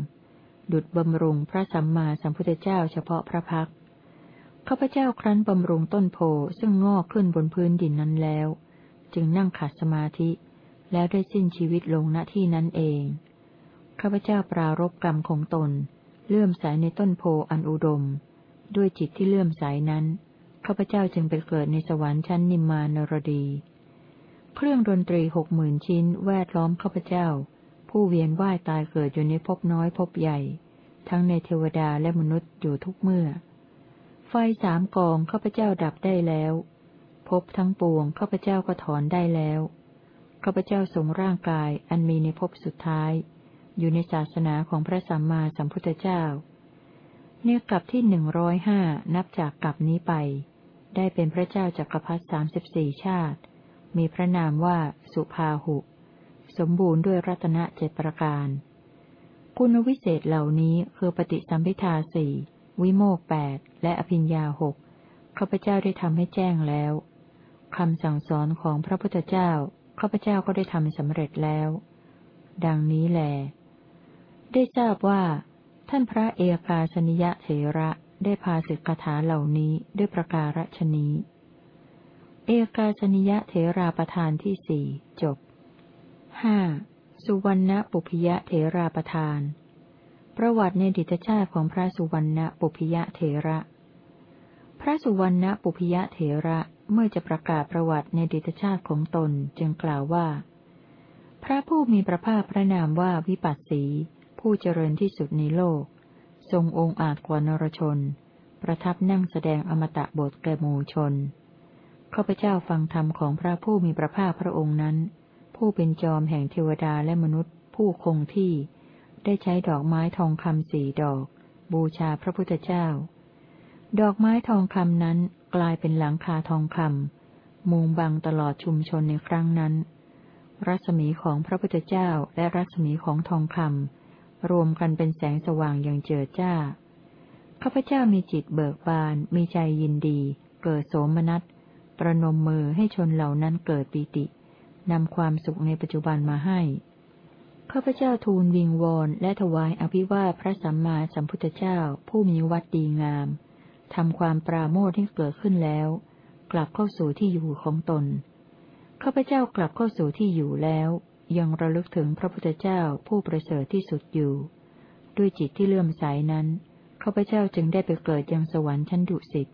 ดุดบำรุงพระสัมมาสัมพุทธเจ้าเฉพาะพระพักข้าพเจ้าครั้นบำรุงต้นโพซึ่งงอกขึ้นบนพื้นดินนั้นแล้ว จึงนั่งขัดสมาธิ แล้วได้สิ้นชีวิตลงณที่นั้นเอง ข้าพเจ้าปรารบกรรมของตน เลื่อมสายในต้นโพอันอุดม ด้วยจิตที่เลื่อมใสนั้น ข้าพเจ้าจึงไปเกิดในสวรรค์ชั้นนิมมานรดี เครื่องดนตรีหกหมื่นชิ้นแวดล้อมข้าพเจ้า ผู้เวียนว่ายตายเกิดอยู่ในภพน้อยภพใหญ่ ทั้งในเทวดาและมนุษย์อยู่ทุกเมื่อ ไฟสามกองข้าพเจ้าดับได้แล้วภพทั้งปวงข้าพเจ้าก็ถอนได้แล้ว ข้าพเจ้าทรงร่างกายอันมีในภพสุดท้าย อยู่ในศาสนาของพระสัมมาสัมพุทธเจ้า เนื้อกลับที่หนึ่งร้อยห้านับจากกลับนี้ไป ได้เป็นพระเจ้าจักรพรรดิสามสิบสี่ชาติ มีพระนามว่าสุภาหุ สมบูรณ์ด้วยรัตนเจ็ดประการ คุณวิเศษเหล่านี้คือปฏิสัมพิทาสี่วิโมกแปดและอภิญญาหกข้าพเจ้าได้ทำให้แจ้งแล้วคำสั่งสอนของพระพุทธเจ้า ข้าพเจ้าก็ได้ทำสำเร็จแล้ว ดังนี้แล ได้ทราบว่า ท่านพระเอกาสนิยะเถระได้พาสิกขาเหล่านี้ด้วยประการฉนี้ เอกาสนิยะเถราประธานที่สี่จบห้าสุวรรณปุพยะเถราประธาน ประวัติในดิตชาติของพระสุวรรณปุพยะเถระ พระสุวรรณปุพยะเถระ เมื่อจะประกาศประวัติในดิตชาติของตนจึงกล่าวว่า พระผู้มีพระภาคพระนามว่าวิปัสสี ผู้เจริญที่สุดในโลก ทรงองค์อาจกว่านรชน ประทับนั่งแสดงอมตะบทแก่มูชนข้าพเจ้าฟังธรรมของพระผู้มีพระภาคพระองค์นั้น ผู้เป็นจอมแห่งเทวดาและมนุษย์ ผู้คงที่ ได้ใช้ดอกไม้ทองคำสี่ดอก บูชาพระพุทธเจ้า ดอกไม้ทองคำนั้น กลายเป็นหลังคาทองคำมุงบังตลอดชุมชนในครั้งนั้น รัศมีของพระพุทธเจ้าและรัศมีของทองคำรวมกันเป็นแสงสว่างอย่างเจิดจ้า ข้าพเจ้ามีจิตเบิกบาน มีใจยินดี เกิดโสมนัส ประนมมือให้ชนเหล่านั้นเกิดปิติ นำความสุขในปัจจุบันมาให้ ข้าพเจ้าทูลวิงวอนและถวายอภิวาพระสัมมาสัมพุทธเจ้าผู้มีวัดดีงาม ทำความปราโมทให้เกิดขึ้นแล้ว กลับเข้าสู่ที่อยู่ของตน ข้าพเจ้ากลับเข้าสู่ที่อยู่แล้ว ยังระลึกถึงพระพุทธเจ้าผู้ประเสริฐที่สุดอยู่ ด้วยจิตที่เลื่อมใสนั้นข้าพเจ้าจึงได้ไปเกิดยังสวรรค์ชั้นดุสิต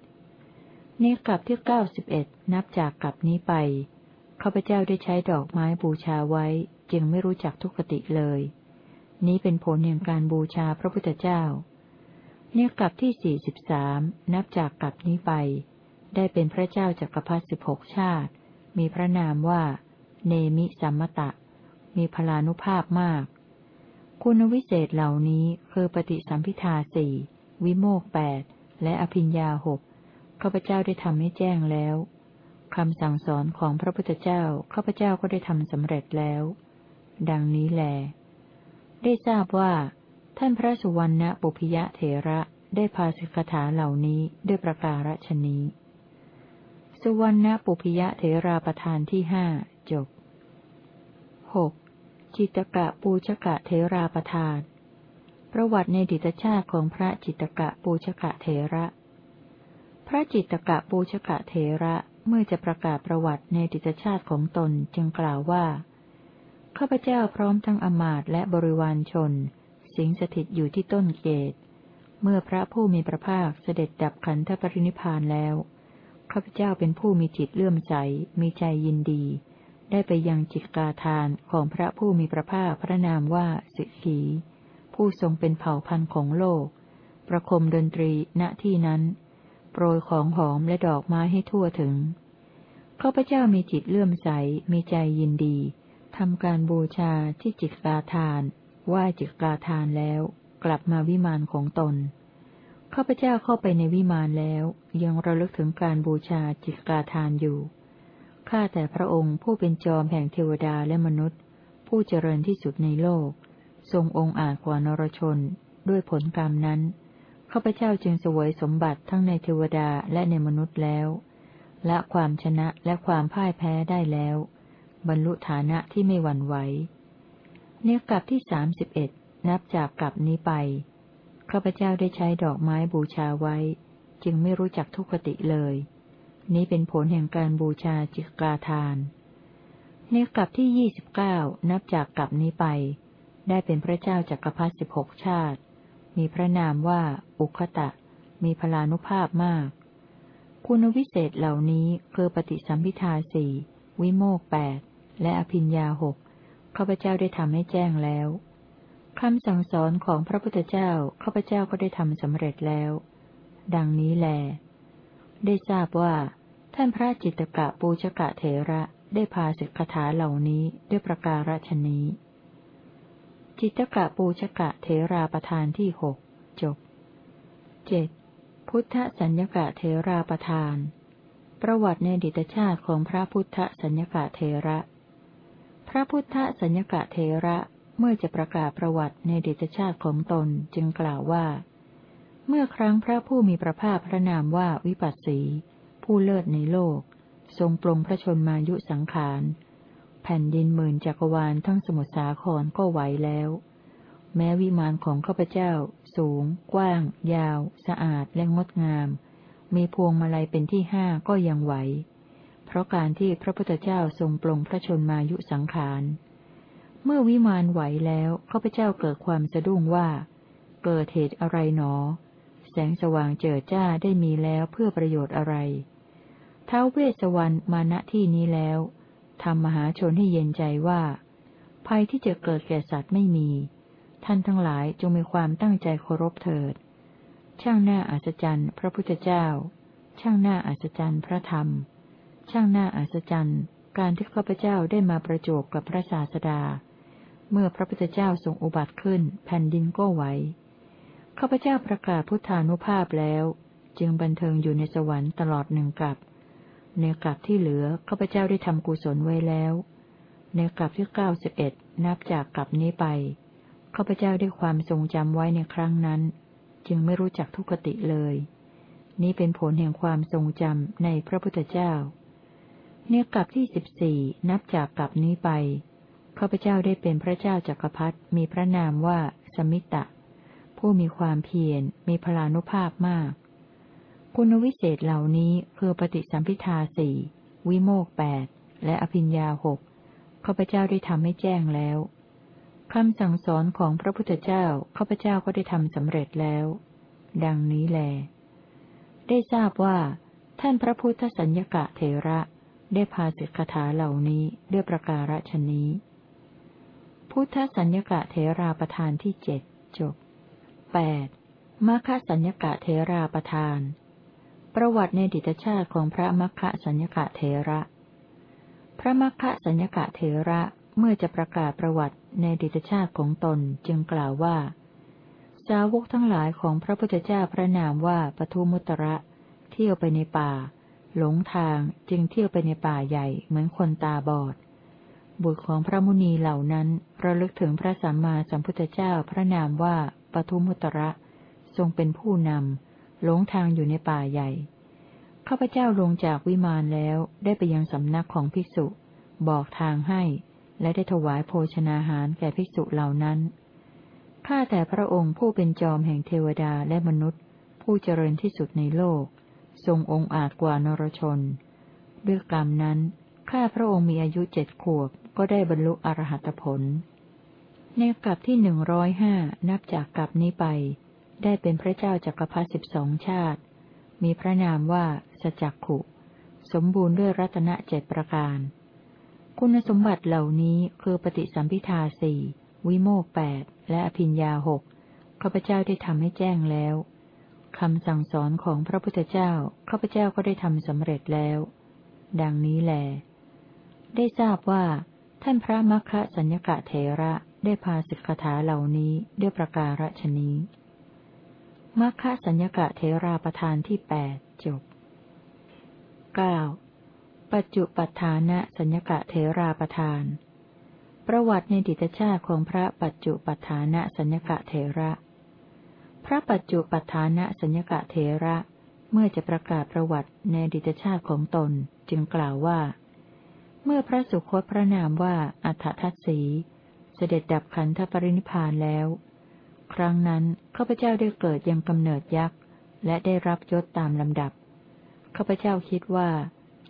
ในกลับที่เก้าสิบเอ็ดนับจากกลับนี้ไปข้าพเจ้าได้ใช้ดอกไม้บูชาไว้ จึงไม่รู้จักทุกขติเลย นี้เป็นผลแห่งการบูชาพระพุทธเจ้า เนี่ยกลับที่สี่สิบสามนับจากกลับนี้ไป ได้เป็นพระเจ้าจักรพรรดิสิบหกชาติ มีพระนามว่า เนมิสัมมตะ มีพลานุภาพมาก คุณวิเศษเหล่านี้คือปฏิสัมพิทาสี่วิโมกแปดและอภิญญาหกข้าพเจ้าได้ทำให้แจ้งแล้วคำสั่งสอนของพระพุทธเจ้าข้าพเจ้าก็ได้ทำสำเร็จแล้ว ดังนี้แล ได้ทราบว่า ท่านพระสุวรรณปุพิยะเถระได้พาสิกขาเหล่านี้ด้วยประการฉนี้สุวรรณปุพิยะเถราประธานที่ห้าจบหกจิตกะปูชกะเถราประธาน ประวัติในดิตชาติของพระจิตกะปูชกะเถระ พระจิตกะปูชกะเถระเมื่อจะประกาศประวัติในดิจชาติของตนจึงกล่าวว่าข้าพเจ้าพร้อมทั้งอมาตและบริวารชน สิงสถิตอยู่ที่ต้นเกต เมื่อพระผู้มีพระภาคเสด็จดับขันธปรินิพานแล้วข้าพเจ้าเป็นผู้มีจิตเลื่อมใส มีใจยินดี ได้ไปยังจิตกาทานของพระผู้มีพระภาคพระนามว่าสิกี ผู้ทรงเป็นเผ่าพันธุ์ของโลก ประคมดนตรีณที่นั้น โปรยของหอมและดอกไม้ให้ทั่วถึงข้าพเจ้ามีจิตเลื่อมใส มีใจยินดีทำการบูชาที่จิตกาทาน ไหว้จิตกาทานแล้ว กลับมาวิมานของตน ข้าพเจ้าเข้าไปในวิมานแล้ว ยังระลึกถึงการบูชาจิตกาทานอยู่ ข้าแต่พระองค์ผู้เป็นจอมแห่งเทวดาและมนุษย์ ผู้เจริญที่สุดในโลก ทรงองค์อาจกว่านรชน ด้วยผลกรรมนั้น ข้าพเจ้าจึงสวยสมบัติทั้งในเทวดาและในมนุษย์แล้ว และความชนะและความพ่ายแพ้ได้แล้ว บรรลุฐานะที่ไม่หวั่นไหว เนื้อกลับที่สามสิบเอ็ดนับจากกลับนี้ไป ข้าพเจ้าได้ใช้ดอกไม้บูชาไว้ จึงไม่รู้จักทุกขติเลย นี้เป็นผลแห่งการบูชาจิกาทานเนื้อกลับที่ยี่สิบเก้านับจากกลับนี้ไป ได้เป็นพระเจ้าจักรพรรดิสิบหกชาติ มีพระนามว่าอุคตะ มีพลานุภาพมาก คุณวิเศษเหล่านี้คือปฏิสัมพิทาสี่วิโมกแปดและอภิญญาหก ข้าพเจ้าได้ทำให้แจ้งแล้วคำสั่งสอนของพระพุทธเจ้าข้าพเจ้าก็ได้ทำสำเร็จแล้ว ดังนี้แล ได้ทราบว่า ท่านพระจิตกะปูชกะเถระได้พาสิกขาเหล่านี้ด้วยประการฉนี้ จิตกะปูชกะเทราประธานที่หกจบเจ็ดพุทธสัญญกะเทราประธาน ประวัติในดิตชาติของพระพุทธสัญญกะเทระ พระพุทธสัญญกะเทระเมื่อจะประกาศประวัติในเดิตชาติของตนจึงกล่าวว่า เมื่อครั้งพระผู้มีพระภาคพระนามว่าวิปัสสี ผู้เลิศในโลก ทรงปรงพระชนมายุสังขาร แผ่นดินหมื่นจักรวาลทั้งสมุทรสาครก็ไหวแล้ว แม้วิมานของข้าพเจ้า สูง กว้าง ยาว สะอาดและงดงาม มีพวงมาลัยเป็นที่ห้าก็ยังไหว เพราะการที่พระพุทธเจ้าทรงปลงพระชนมายุสังขาร เมื่อวิมานไหวแล้วข้าพเจ้าเกิดความสะดุ้งว่า เกิดเหตุอะไรหนอ แสงสว่างเจิดจ้าได้มีแล้วเพื่อประโยชน์อะไรเท้าเวสวรรณมาณที่นี้แล้วทำมหาชนให้เย็นใจว่า ภัยที่จะเกิดแก่สัตว์ไม่มี ท่านทั้งหลายจงมีความตั้งใจเคารพเถิด ช่างหน้าอัศจรรย์ พระพุทธเจ้า ช่างหน้าอัศจรรย์พระธรรม ช่างน่าอัศจรรย์ การที่ข้าพเจ้าได้มาประจบกับพระศาสดา เมื่อพระพุทธเจ้าทรงอุบัติขึ้น แผ่นดินก็ไหวข้าพเจ้าประกาศพุทธานุภาพแล้ว จึงบันเทิงอยู่ในสวรรค์ตลอดหนึ่งกับ ในกลับที่เหลือข้าพเจ้าได้ทำกุศลไว้แล้ว ในกลับที่เก้าสิบเอ็ดนับจากกลับนี้ไปข้าพเจ้าได้ความทรงจำไว้ในครั้งนั้น จึงไม่รู้จักทุกติเลย นี้เป็นผลแห่งความทรงจำในพระพุทธเจ้า เนกับที่สิบสี่นับจากกลับนี้ไปข้าพเจ้าได้เป็นพระเจ้าจักรพรรดิมีพระนามว่าสมิตะ ผู้มีความเพียรมีพลานุภาพมาก คุณวิเศษเหล่านี้คือปฏิสัมพิทาสี่วิโมกแปดและอภิญญาหกข้าพเจ้าได้ทำให้แจ้งแล้วคำสั่งสอนของพระพุทธเจ้าข้าพเจ้าก็ได้ทำสำเร็จแล้ว ดังนี้แล ได้ทราบว่า ท่านพระพุทธสัญญกะเถระ ได้พาสิกขาเหล่านี้ด้วยประการฉนี้ พุทธสัญญกะเทราประธานที่เจ็ดจบแปดมัคคสัญญกะเทราประธาน ประวัติในดิตชาติของพระมัคคสัญญกะเทระ พระมัคคสัญญกะเทระเมื่อจะประกาศประวัติในดิตชาติของตนจึงกล่าวว่า สาวกทั้งหลายของพระพุทธเจ้าพระนามว่าปทุมุตระ เที่ยวไปในป่า หลงทางจึงเที่ยวไปในป่าใหญ่เหมือนคนตาบอด บุตรของพระมุนีเหล่านั้นระลึกถึงพระสัมมาสัมพุทธเจ้าพระนามว่าปทุมุตระทรงเป็นผู้นำหลงทางอยู่ในป่าใหญ่ข้าพเจ้าลงจากวิมานแล้วได้ไปยังสำนักของภิกษุ บอกทางให้ และได้ถวายโภชนาหารแก่ภิกษุเหล่านั้นข้าแต่พระองค์ผู้เป็นจอมแห่งเทวดาและมนุษย์ ผู้เจริญที่สุดในโลก ทรงองค์อาจกว่านรชน ด้วยกรรมนั้น ข้าพระองค์มีอายุเจ็ดขวบก็ได้บรรลุอรหัตผล ในกลับที่หนึ่งร้อยห้านับจากกลับนี้ไป ได้เป็นพระเจ้าจักรพรรดิสิบสองชาติ มีพระนามว่าสจักขุ สมบูรณ์ด้วยรัตนเจ็ดประการ คุณสมบัติเหล่านี้คือปฏิสัมพิทาสี่วิโมกแปดและอภิญญาหกข้าพเจ้าได้ทำให้แจ้งแล้ว คำสั่งสอนของพระพุทธเจ้าข้าพเจ้าก็ได้ทำสำเร็จแล้ว ดังนี้แล ได้ทราบว่า ท่านพระมัคคะสัญญกะเถระได้พาสิกขาเหล่านี้ด้วยประการฉนี้มัคคะสัญญกะเถราประธานที่แปดจบเก้าปัจจุปัฏฐานะสัญญกะเถราประธาน ประวัติในดิตชาติของพระปัจจุปัฏฐานะสัญญกะเถระ พระปัจจุปัฏฐานะสัญญกะเทระ เมื่อจะประกาศประวัติในดิตชาติของตนจึงกล่าวว่า เมื่อพระสุคตพระนามว่าอัฏฐทัศสี เสด็จดับขันธปรินิพานแล้ว ครั้งนั้นข้าพเจ้าได้เกิดยังกำเนิดยักษ์ และได้รับยศตามลำดับข้าพเจ้าคิดว่า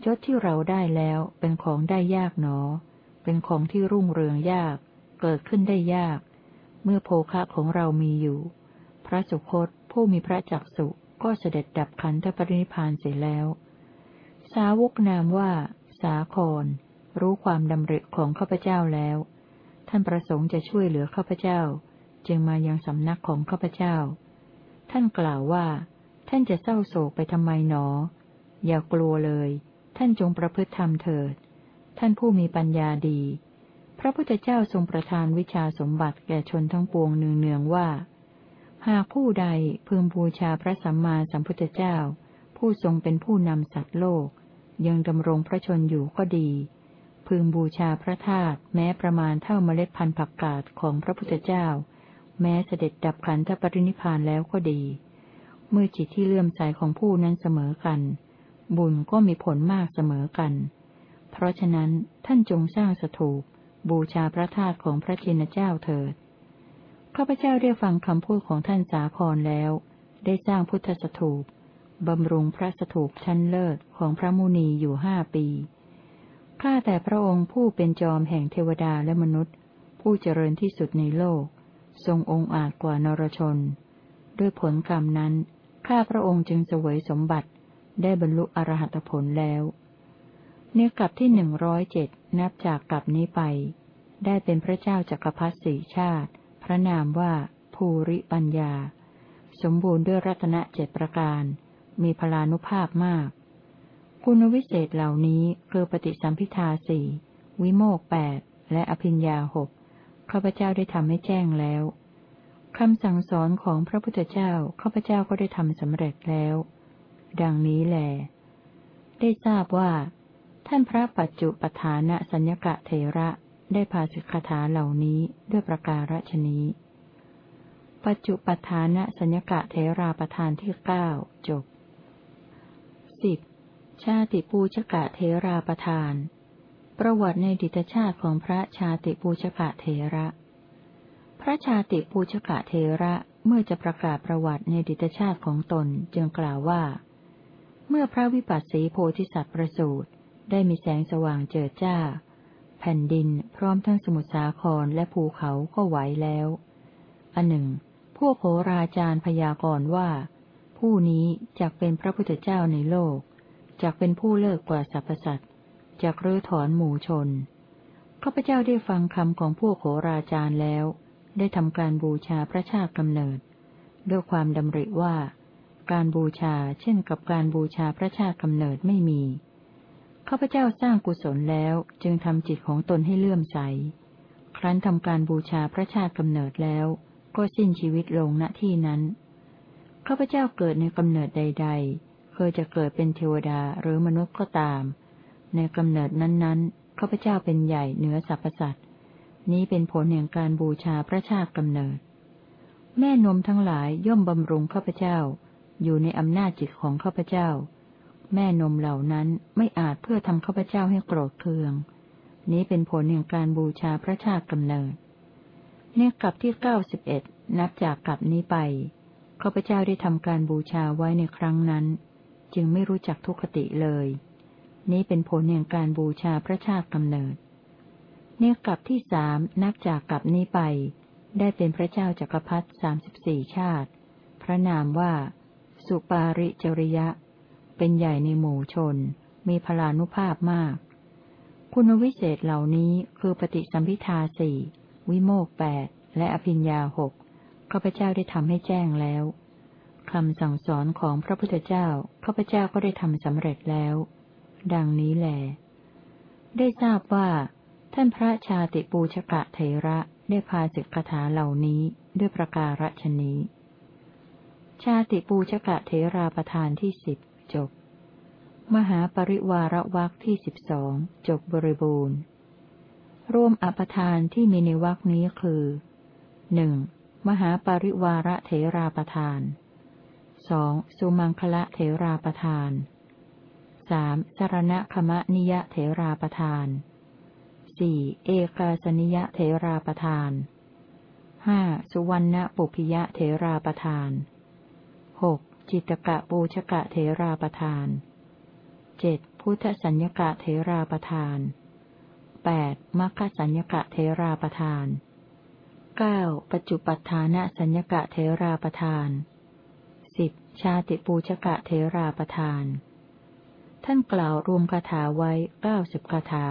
ยศที่เราได้แล้วเป็นของได้ยากหนอ เป็นของที่รุ่งเรืองยาก เกิดขึ้นได้ยาก เมื่อโภคะของเรามีอยู่ ระสุคตผู้มีพระจักสุก็เสด็จดับขันธปรินิพานเสร็จแล้ว สาวกนามว่า สาคร รู้ความดำริของข้าพเจ้าแล้ว ท่านประสงค์จะช่วยเหลือข้าพเจ้า จึงมายังสำนักของข้าพเจ้า ท่านกล่าวว่า ท่านจะเศร้าโศกไปทำไมหนอ อย่ากลัวเลย ท่านจงประพฤติธรรมเถิด ท่านผู้มีปัญญาดี พระพุทธเจ้าทรงประทานวิชาสมบัติแก่ชนทั้งปวงเนืองๆว่า หากผู้ใดพึงบูชาพระสัมมาสัมพุทธเจ้า ผู้ทรงเป็นผู้นำสัตว์โลก ยังดำรงพระชนอยู่ก็ดี พึงบูชาพระธาตุแม้ประมาณเท่าเมล็ดพันธุ์ผักกาดของพระพุทธเจ้า แม้เสด็จดับขันธปรินิพานแล้วก็ดี เมื่อจิตที่เลื่อมใสของผู้นั้นเสมอกัน บุญก็มีผลมากเสมอกัน เพราะฉะนั้นท่านจงสร้างสถูปบูชาพระธาตุของพระชินเจ้าเถิด ข้าพเจ้าได้ฟังคำพูดของท่านสาครแล้ว ได้สร้างพุทธสถูปบำรุงพระสถูปชั้นเลิศของพระมุนีอยู่ห้าปี ข้าแต่พระองค์ผู้เป็นจอมแห่งเทวดาและมนุษย์ ผู้เจริญที่สุดในโลก ทรงองค์อาจกว่านรชน ด้วยผลกรรมนั้น ข้าพระองค์จึงเสวยสมบัติ ได้บรรลุอรหัตผลแล้วเนื้อกลับที่หนึ่งร้อยเจ็ดนับจากกลับนี้ไป ได้เป็นพระเจ้าจักรพรรดิสี่ชาติ พระนามว่าภูริปัญญา สมบูรณ์ด้วยรัตนเจ็ดประการ มีพลานุภาพมาก คุณวิเศษเหล่านี้คือปฏิสัมพิทาสี่วิโมกแปดและอภิญญาหกข้าพเจ้าได้ทำให้แจ้งแล้วคำสั่งสอนของพระพุทธเจ้าข้าพเจ้าก็ได้ทำสำเร็จแล้ว ดังนี้แหลได้ทราบว่า ท่านพระปัจจุปฐานะสัญญกะเทระ ได้พาสิกขาถาเหล่านี้ด้วยประการฉนี้ปัจจุปฐานะสัญญกะเทราประธานที่เก้าจบสิบชาติปูชกะเทราประธาน ประวัติในดิตชาติของพระชาติปูชกะเทระ พระชาติปูชกะเทระเมื่อจะประกาศประวัติในดิตชาติของตนจึงกล่าวว่า เมื่อพระวิปัสสีโพธิสัตว์ประสูติได้มีแสงสว่างเจิดจ้า แผ่นดินพร้อมทั้งสมุทรสาครและภูเขาก็ไหวแล้ว อันหนึ่ง พวกโหราจารย์พยากรณ์ว่า ผู้นี้จะเป็นพระพุทธเจ้าในโลกจกเป็นผู้เลิกกว่าสรรพสัตว์จากรื้อถอนหมู่ชนข้าพเจ้าได้ฟังคำของพวกโหราจารย์แล้ว ได้ทำการบูชาพระชาติกำเนิด ด้วยความดำริว่า การบูชาเช่นกับการบูชาพระชาติกำเนิดไม่มี ข้าพเจ้าสร้างกุศลแล้วจึงทำจิตของตนให้เลื่อมใส ครั้นทำการบูชาพระชาติกำเนิดแล้ว ก็สิ้นชีวิตลงณที่นั้นข้าพเจ้าเกิดในกำเนิดใด ๆ เคยจะเกิดเป็นเทวดาหรือมนุษย์ก็ตาม ในกำเนิดนั้นๆข้าพเจ้าเป็นใหญ่เหนือสรรพสัตว์นี้เป็นผลแห่งการบูชาพระชาติกำเนิด แม่นมทั้งหลายย่อมบำรุงข้าพเจ้า อยู่ในอำนาจจิตของข้าพเจ้า แม่นมเหล่านั้นไม่อาจเพื่อทำข้าพเจ้าให้โกรธเคือง นี้เป็นผลแห่งการบูชาพระชาติกำเนิดเนกลับที่เก้าสิบเอ็ดนับจากกลับนี้ไปข้าพเจ้าได้ทำการบูชาไว้ในครั้งนั้น จึงไม่รู้จักทุกขติเลย นี้เป็นผลแห่งการบูชาพระชาติกำเนิดเนกลับที่สามนับจากกลับนี้ไป ได้เป็นพระเจ้าจักรพรรดิสามสิบสี่ชาติ พระนามว่า สุปาริจริยะ เป็นใหญ่ในหมู่ชน มีพลานุภาพมาก คุณวิเศษเหล่านี้คือปฏิสัมพิทาสี่วิโมกแปดและอภิญญาหกข้าพเจ้าได้ทำให้แจ้งแล้วคำสั่งสอนของพระพุทธเจ้าข้าพเจ้าก็ได้ทำสำเร็จแล้ว ดังนี้แหลได้ทราบว่า ท่านพระชาติปูชกะเทระได้พาสิกขาเหล่านี้ด้วยประการฉนี้ ชาติปูชกะเทราประธานที่สิบ จบ มหาปริวารวักที่สิบสองจบบริบูรณ์ ร่วมอปทานที่มีในวักนี้คือหนึ่งมหาปริวาระเทราประธานสองสุมังคละเถราประทานสามสารณคมะนิยเถราประทานสี่เอกาสนิยเถราประทานห้าสุวรรณปุพิยะเถราประทานหก จิตกะปูชกะเถราประทานเจ็ดพุทธสัญญกะเถราประทานแปดมัคคสัญญกะเถราประทานเก้าปัจจุปัฏฐานะสัญญกะเถราประทานสิบชาติปูชกะเทราประทาน ท่านกล่าวรวมคาถาไว้เก้าสิบคาถา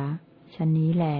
ชนนี้แหละ